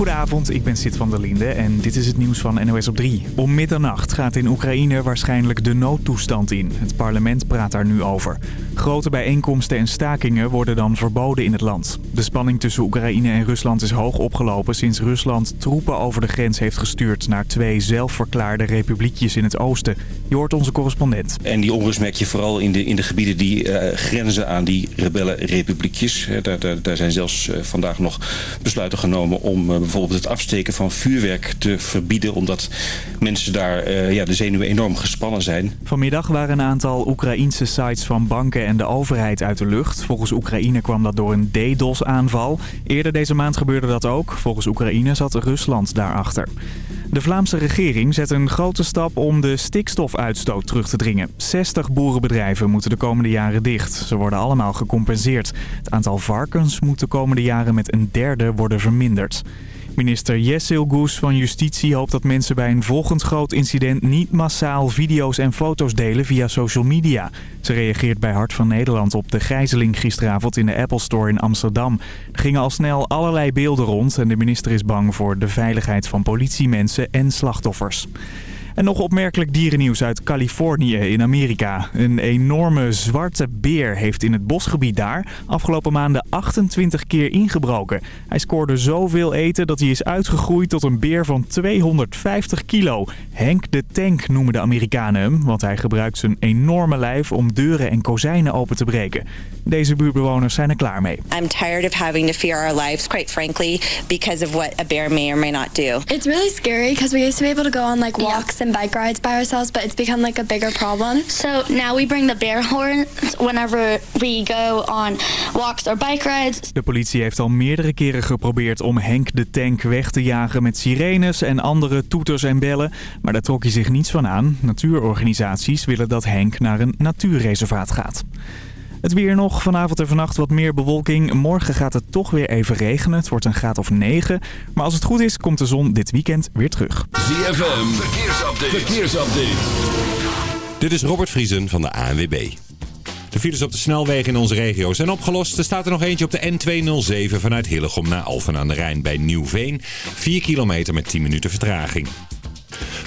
Goedenavond, ik ben Sid van der Linde en dit is het nieuws van NOS op 3. Om middernacht gaat in Oekraïne waarschijnlijk de noodtoestand in. Het parlement praat daar nu over. Grote bijeenkomsten en stakingen worden dan verboden in het land. De spanning tussen Oekraïne en Rusland is hoog opgelopen sinds Rusland troepen over de grens heeft gestuurd naar twee zelfverklaarde republiekjes in het oosten. Je hoort onze correspondent. En die onrust merk je vooral in de, in de gebieden die uh, grenzen aan die rebellenrepubliekjes. Daar, daar, daar zijn zelfs uh, vandaag nog besluiten genomen om uh, bijvoorbeeld het afsteken van vuurwerk te verbieden. Omdat mensen daar ja, de zenuwen enorm gespannen zijn. Vanmiddag waren een aantal Oekraïense sites van banken en de overheid uit de lucht. Volgens Oekraïne kwam dat door een DDoS-aanval. Eerder deze maand gebeurde dat ook. Volgens Oekraïne zat Rusland daarachter. De Vlaamse regering zet een grote stap om de stikstofuitstoot terug te dringen. 60 boerenbedrijven moeten de komende jaren dicht. Ze worden allemaal gecompenseerd. Het aantal varkens moet de komende jaren met een derde worden verminderd. Minister Jessil Goes van Justitie hoopt dat mensen bij een volgend groot incident niet massaal video's en foto's delen via social media. Ze reageert bij Hart van Nederland op de gijzeling gisteravond in de Apple Store in Amsterdam. Er gingen al snel allerlei beelden rond en de minister is bang voor de veiligheid van politiemensen en slachtoffers. En nog opmerkelijk dierennieuws uit Californië in Amerika. Een enorme zwarte beer heeft in het bosgebied daar afgelopen maanden 28 keer ingebroken. Hij scoorde zoveel eten dat hij is uitgegroeid tot een beer van 250 kilo. Henk de Tank noemen de Amerikanen hem, want hij gebruikt zijn enorme lijf om deuren en kozijnen open te breken. Deze buurtbewoners zijn er klaar mee. I'm tired of having to fear our lives, quite frankly, because of what a bear may or may not do. It's really scary because we used to be able to go on like walks. And bike rides by ourselves, but it's become like a bigger problem. So now we bring the bear horns whenever we go on walks or bike rides. De politie heeft al meerdere keren geprobeerd om Henk de Tank weg te jagen met sirenes en andere toeters en bellen, maar daar trok hij zich niets van aan. Natuurorganisaties willen dat Henk naar een natuurreservaat gaat. Het weer nog. Vanavond en vannacht wat meer bewolking. Morgen gaat het toch weer even regenen. Het wordt een graad of 9. Maar als het goed is, komt de zon dit weekend weer terug. ZFM. Verkeersupdate. Verkeersupdate. Dit is Robert Vriesen van de ANWB. De files op de snelwegen in onze regio zijn opgelost. Er staat er nog eentje op de N207 vanuit Hillegom naar Alphen aan de Rijn bij Nieuwveen. 4 kilometer met 10 minuten vertraging.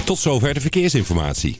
Tot zover de verkeersinformatie.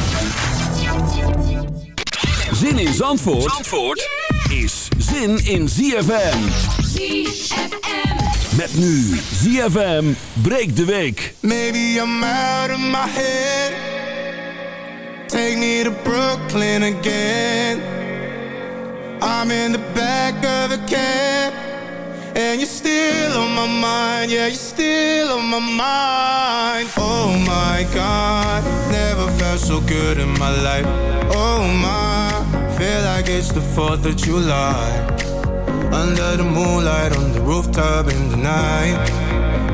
Zin in Zandvoort, Zandvoort is zin in ZFM. ZFM. Met nu ZFM breekt de week. Maybe I'm out of my head. Take me to Brooklyn again. I'm in the back of a cab. And you're still on my mind, yeah, you're still on my mind. Oh my God, never felt so good in my life. Oh my, feel like it's the 4th of July. Under the moonlight, on the rooftop in the night.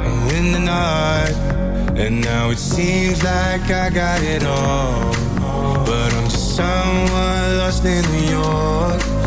Oh, In the night. And now it seems like I got it all. But I'm just someone lost in New York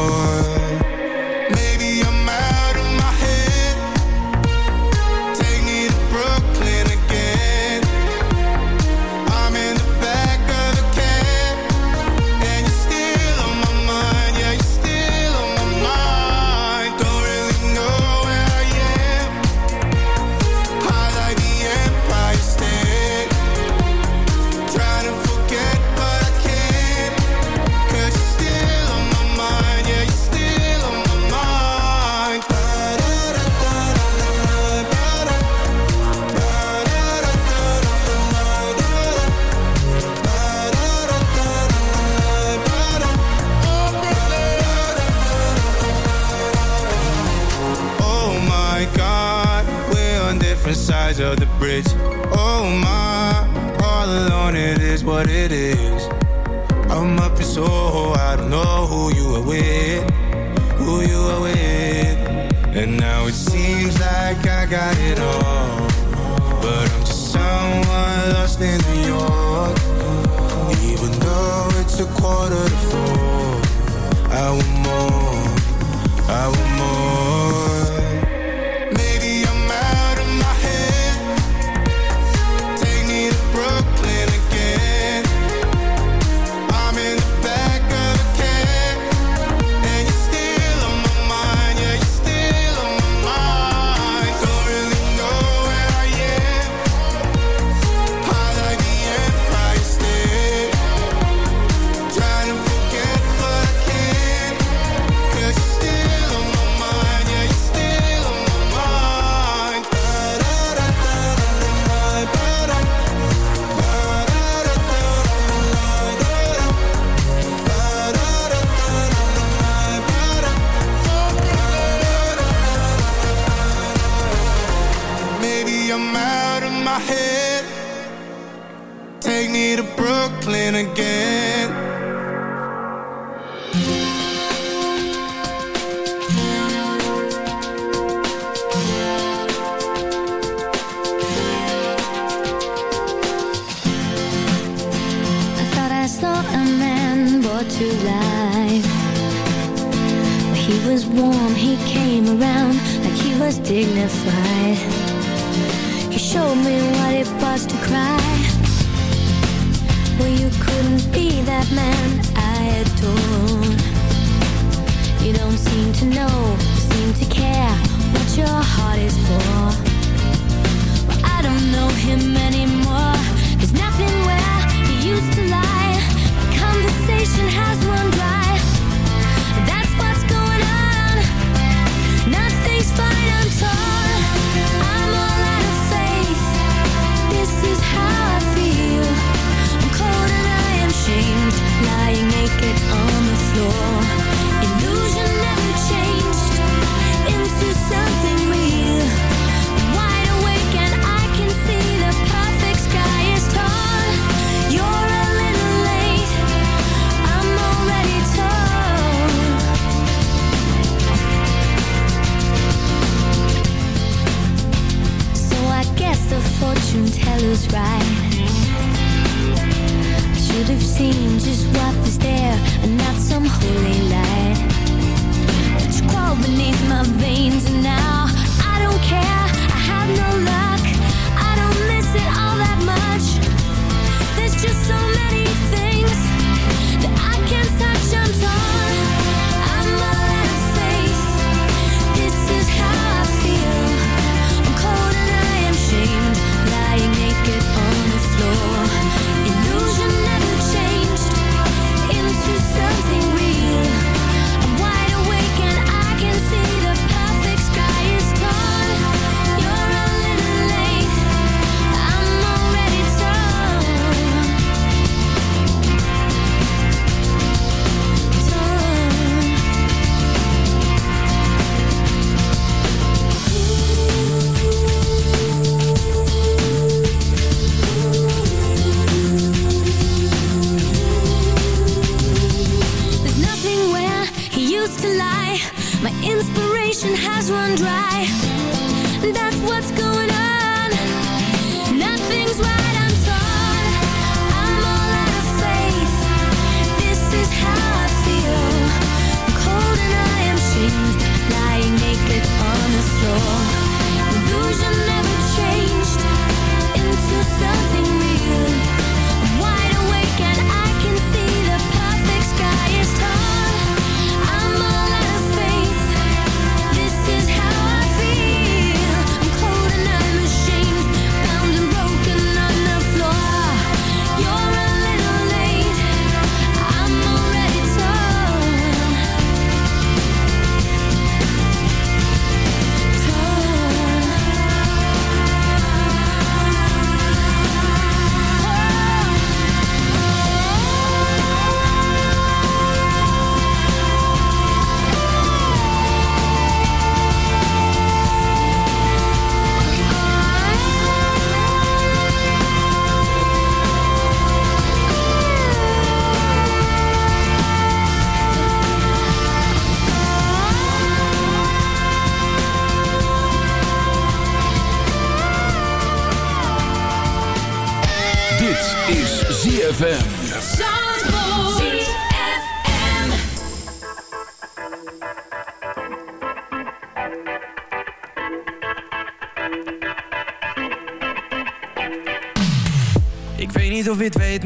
what it is. I'm up so Soho, I don't know who you are with, who you are with. And now it seems like I got it all, but I'm just someone lost in New York. Even though it's a quarter to four, I want more, I want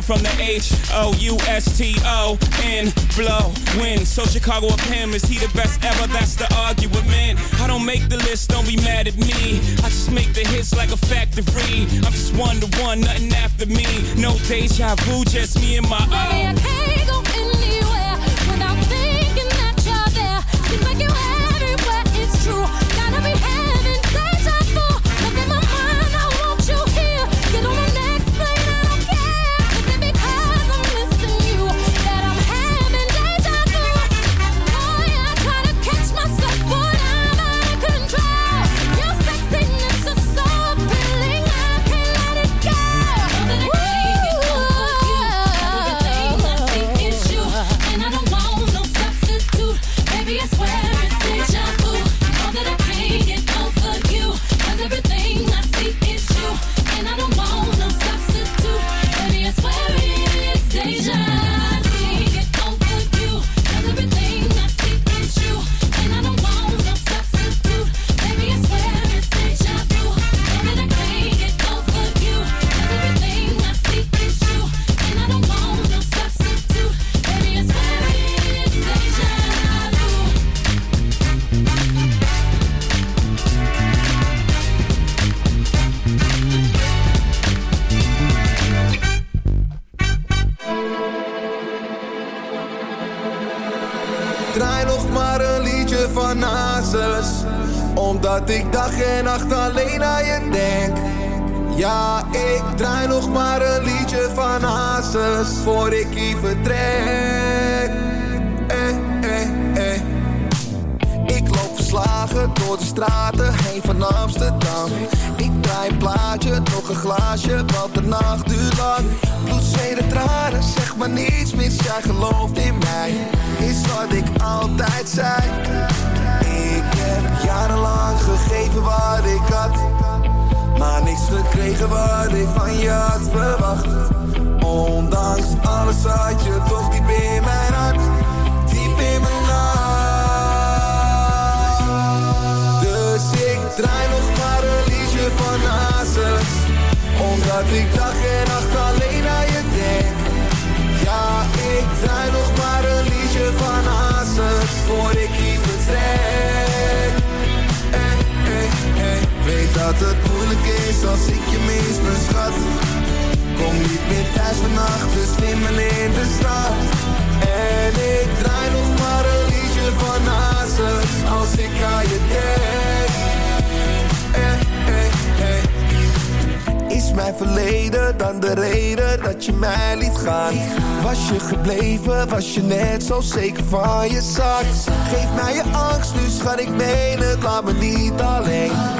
I'm from the H O U S T O N blow win. So Chicago up him is he the best ever? That's the argument. Man, I don't make the list. Don't be mad at me. I just make the hits like a factory. I'm just one to one, nothing after me. No deja vu, just me and my own. Baby, I can't go in gekregen wat ik van je had verwacht. Ondanks alles had je toch diep in mijn hart, diep in mijn hart. Dus ik draai nog maar een liedje van Hazes, omdat ik dag en nacht alleen naar je denk. Ja, ik draai nog maar een liedje van Hazes, voor ik hier vertrek. En, en, weet dat het als ik je mis, mijn schat Kom niet meer thuis vannacht, dus zwemmen in de stad En ik draai nog maar een liedje van Hazen Als ik aan je denk hey, hey. Is mijn verleden dan de reden dat je mij liet gaan? Was je gebleven, was je net zo zeker van je zak? Geef mij je angst, nu schat ik mee, het, laat me niet alleen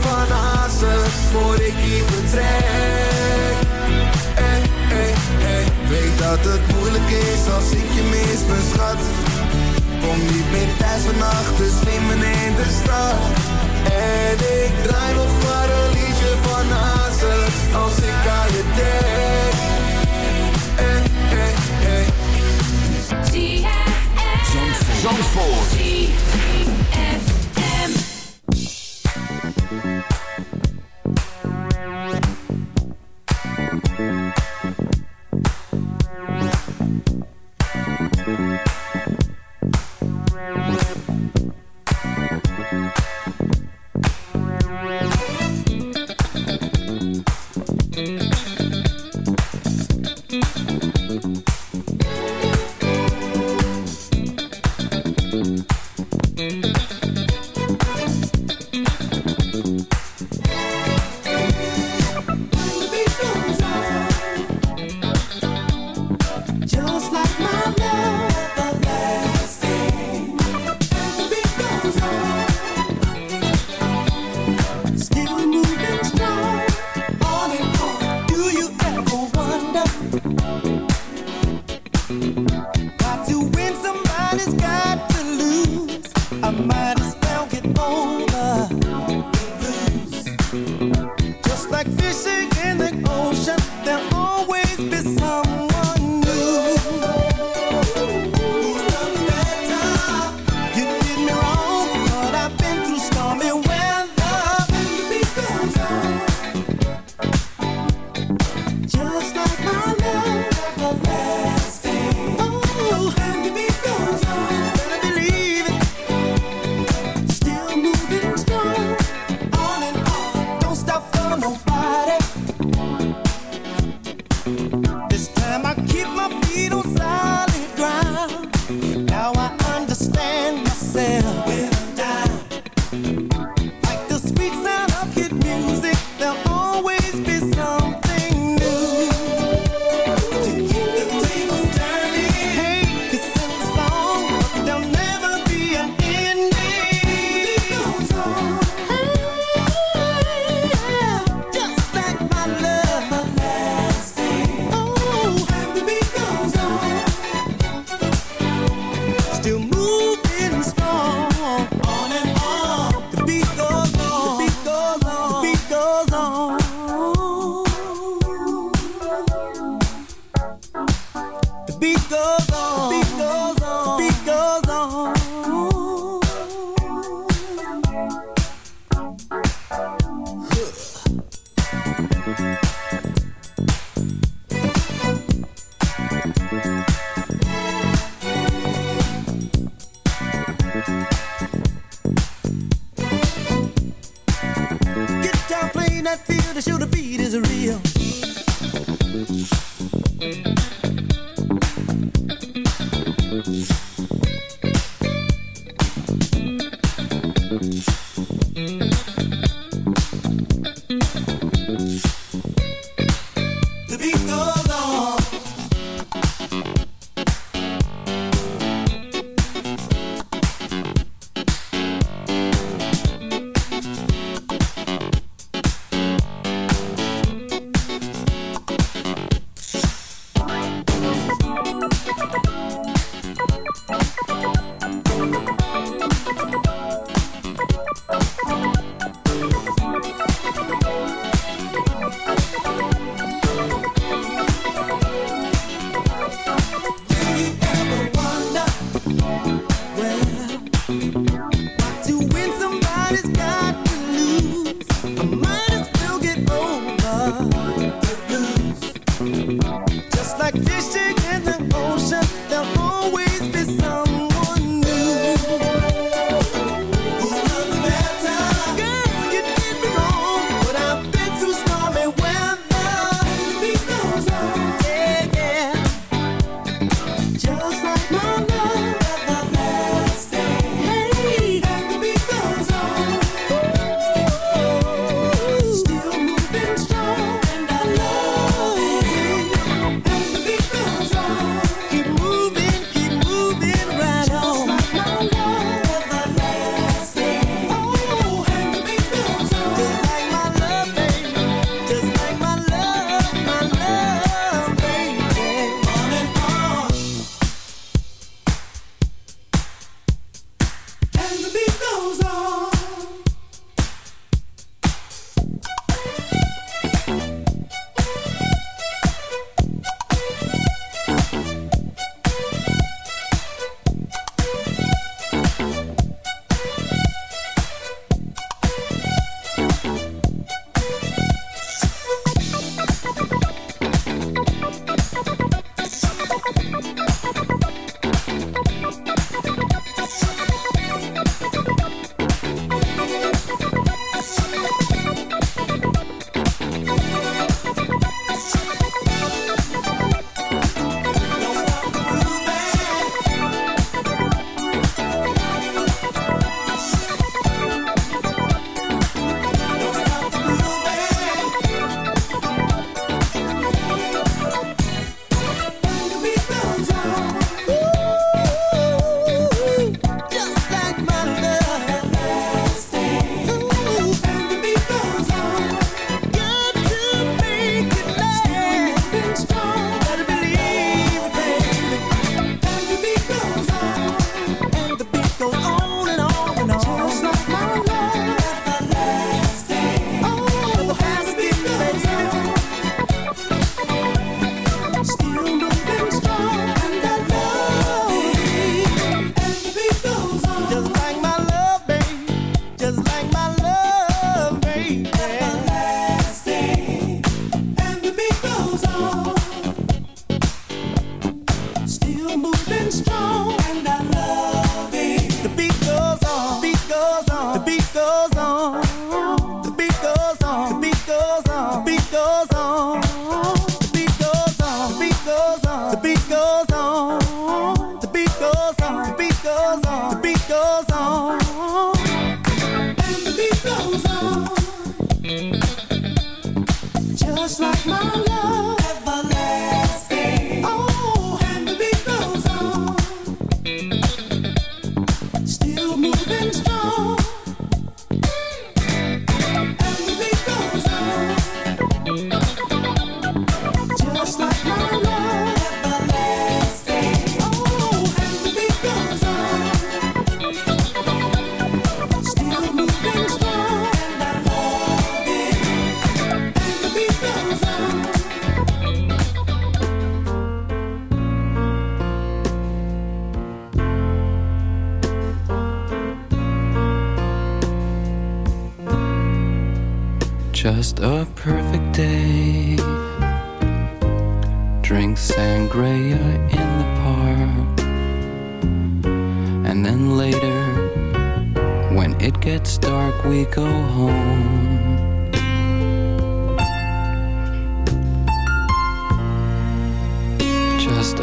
van Hazes. Voor ik hier vertrek. Eh, eh, eh. Weet dat het moeilijk is als ik je mis, mijn schat. Kom niet meer thuis vannacht, dus neem me in de stad. En ik draai nog maar een liedje van Hazes als ik aan je denk. Eh, eh, eh. Zandvoort.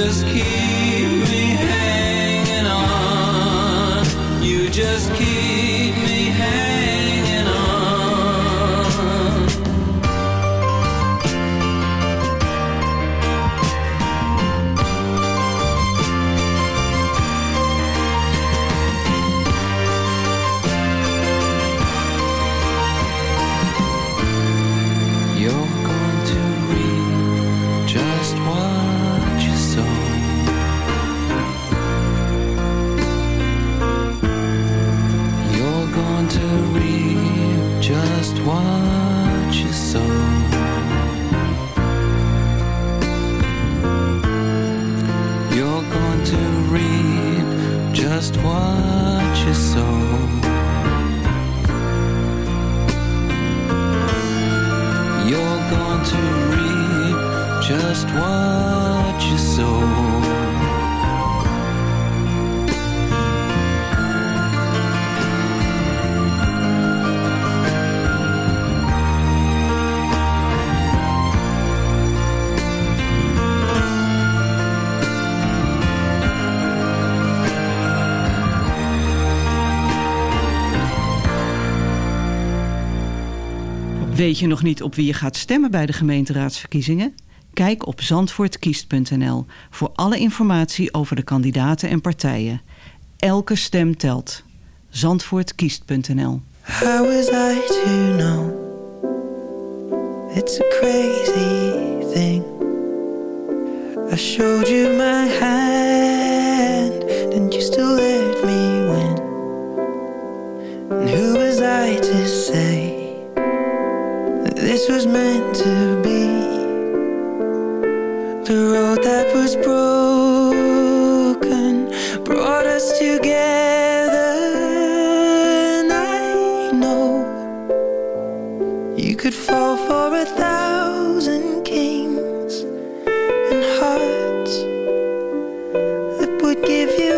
just keep Weet je nog niet op wie je gaat stemmen bij de gemeenteraadsverkiezingen? Kijk op zandvoortkiest.nl voor alle informatie over de kandidaten en partijen. Elke stem telt. Zandvoortkiest.nl How I to know? It's a crazy thing. I showed you my hand and you still let me win. And who was I to say? this was meant to be. The road that was broken Brought us together I know You could fall for a thousand kings And hearts That would give you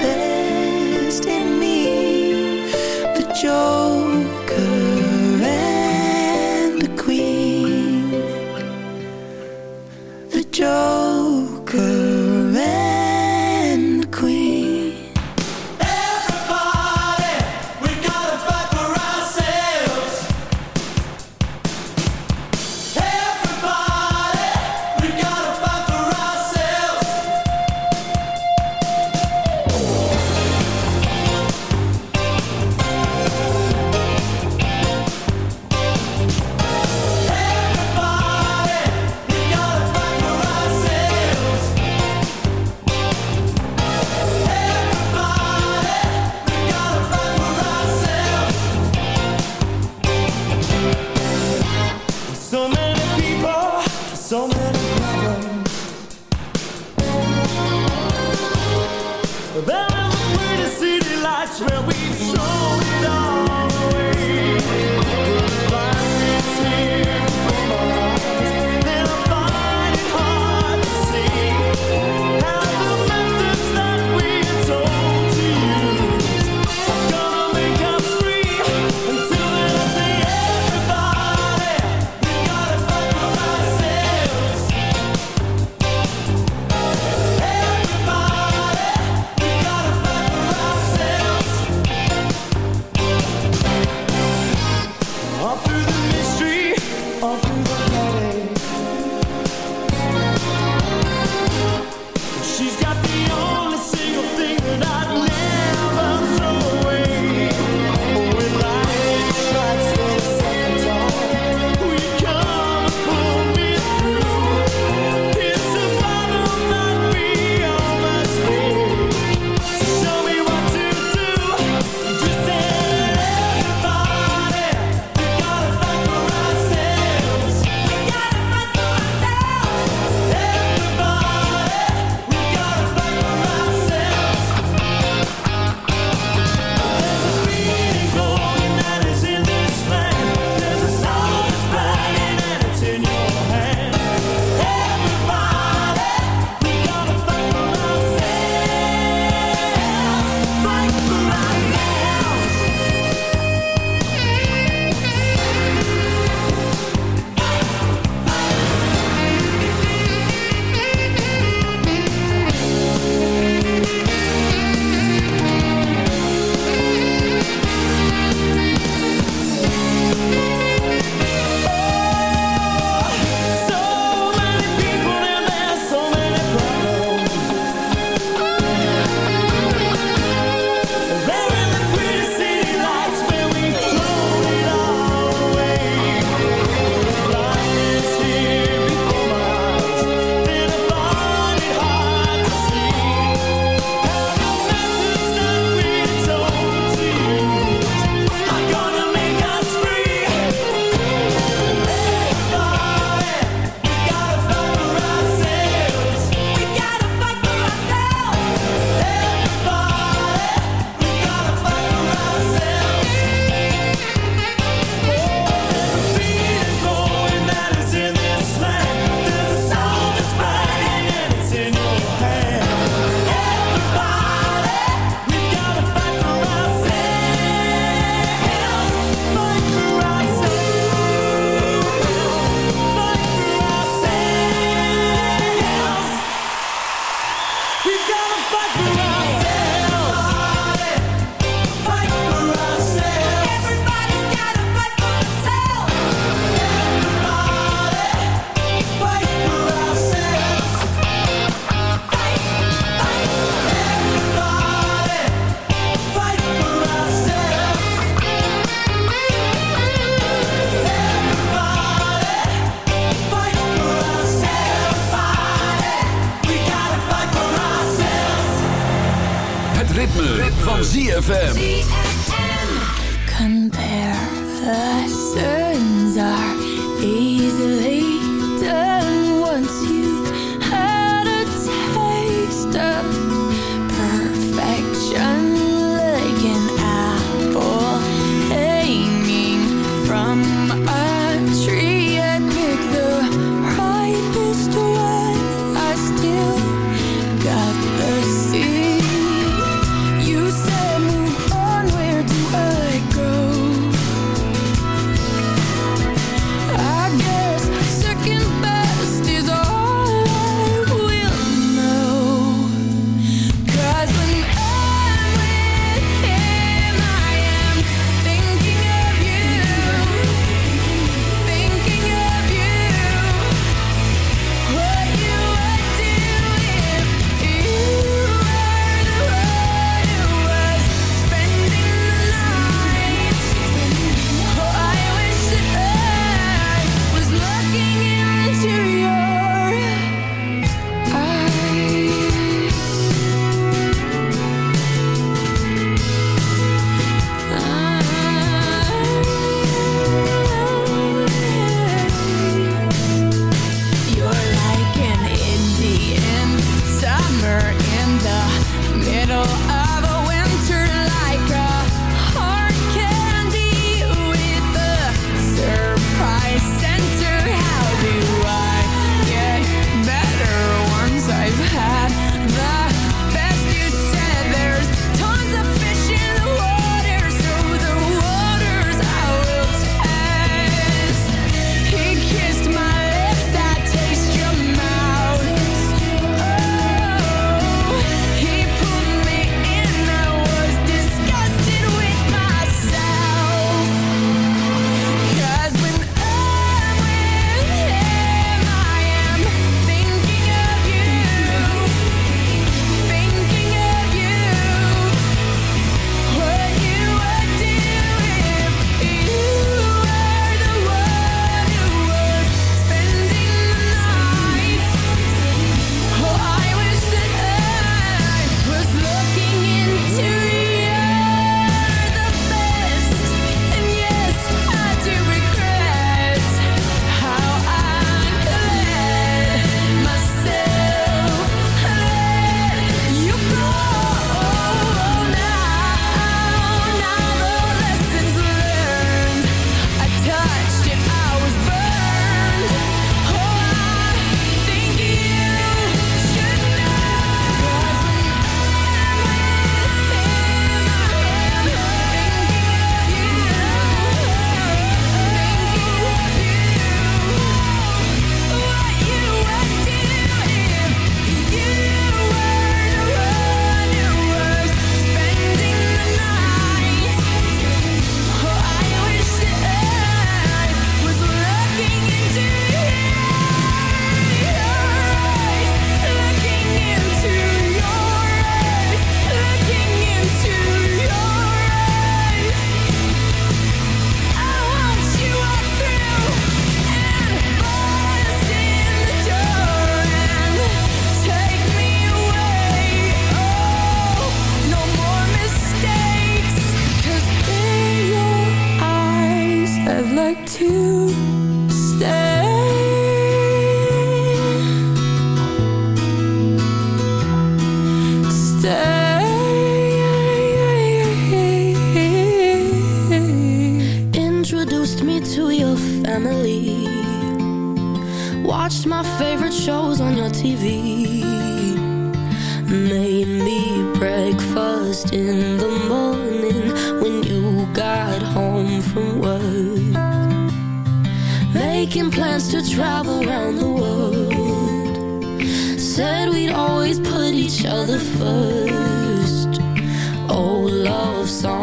best in me, but you.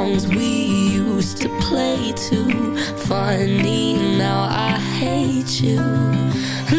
songs we used to play too. Funny, now I hate you.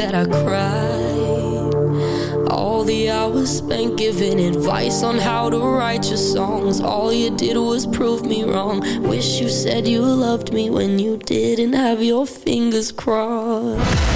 that I cried. All the hours spent giving advice on how to write your songs. All you did was prove me wrong. Wish you said you loved me when you didn't have your fingers crossed.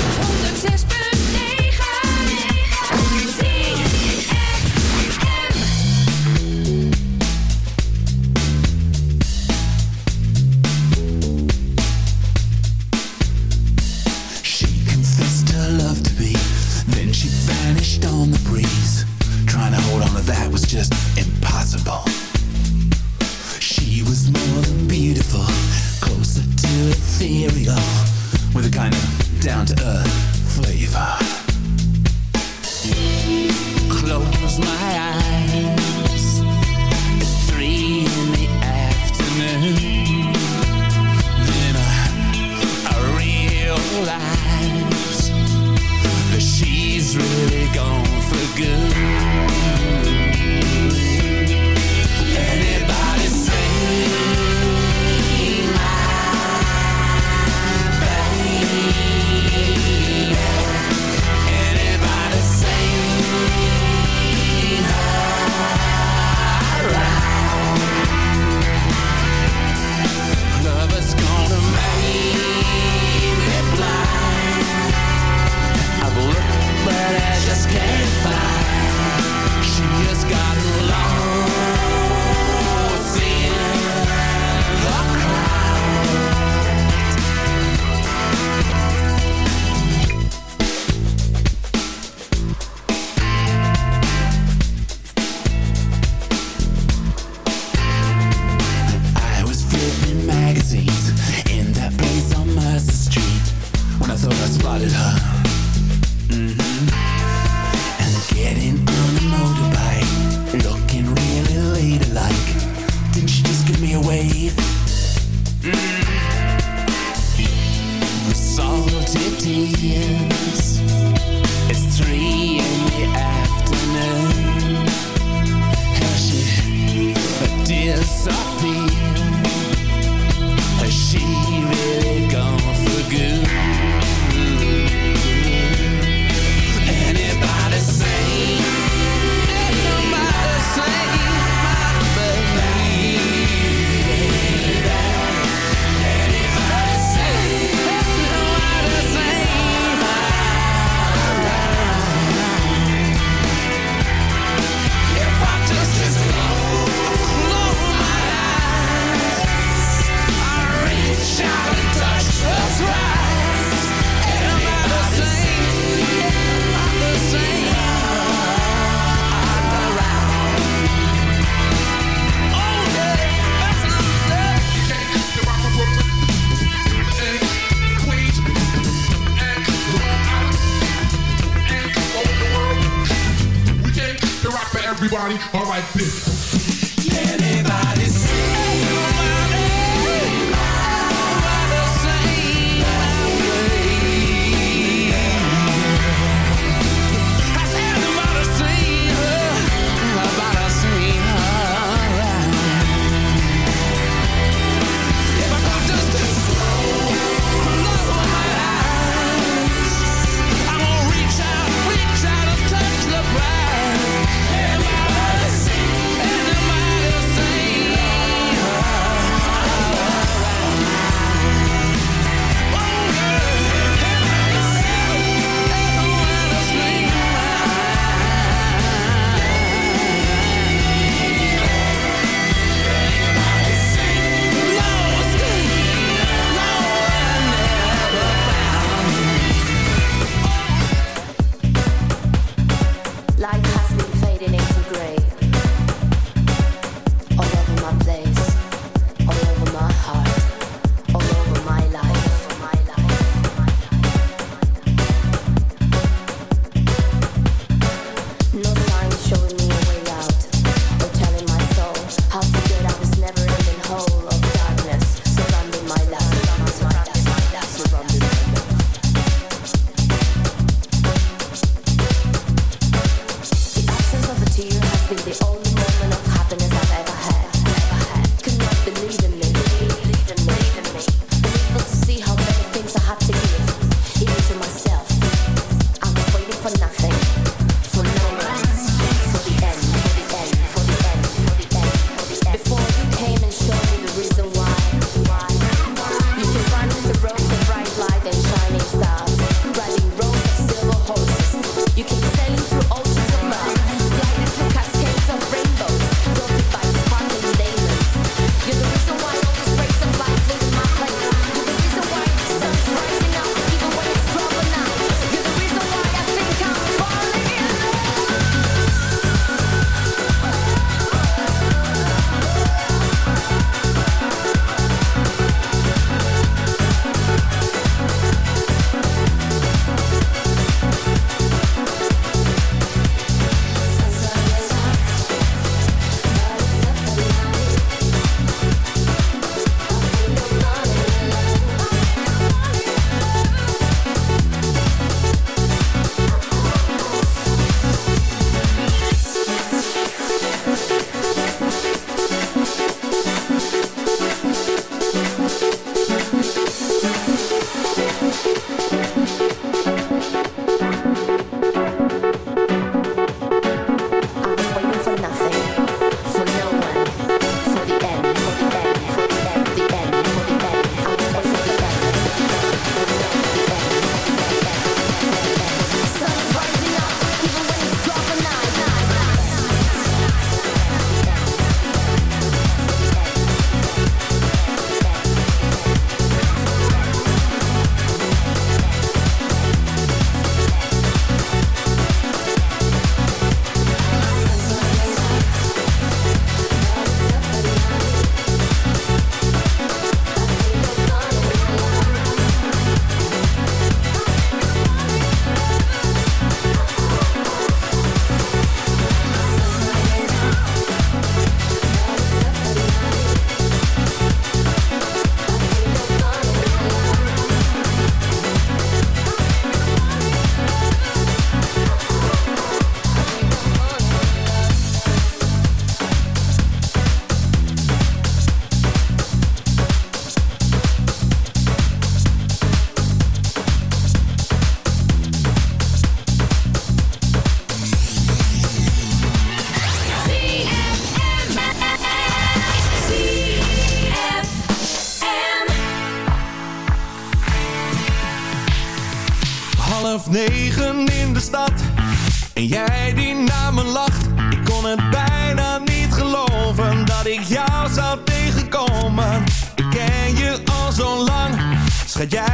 ga